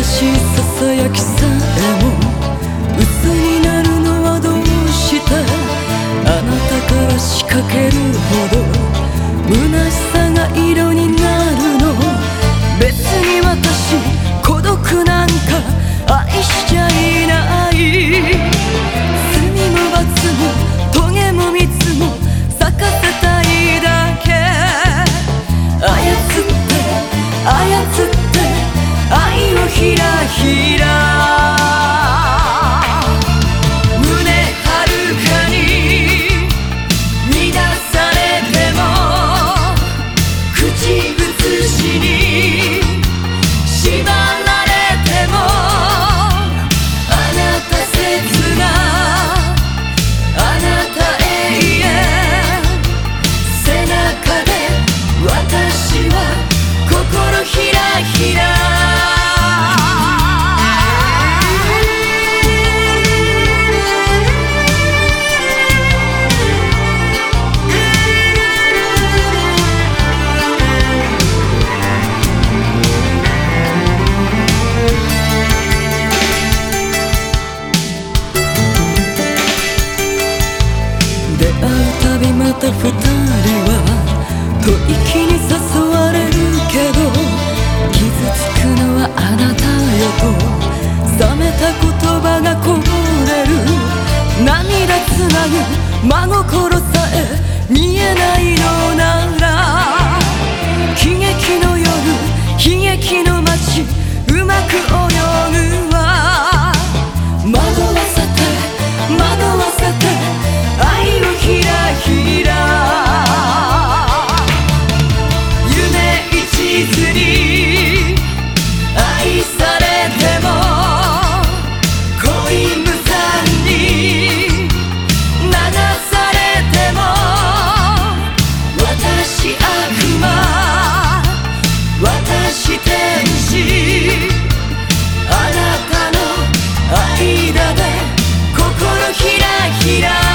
優しいささやきさ。えも嘘になるのはどうして？あなたから仕掛けるほど。虚しさが色になるの。別に私た言葉がこぼれる。涙つなぐ真心さえ見えないようなひらひら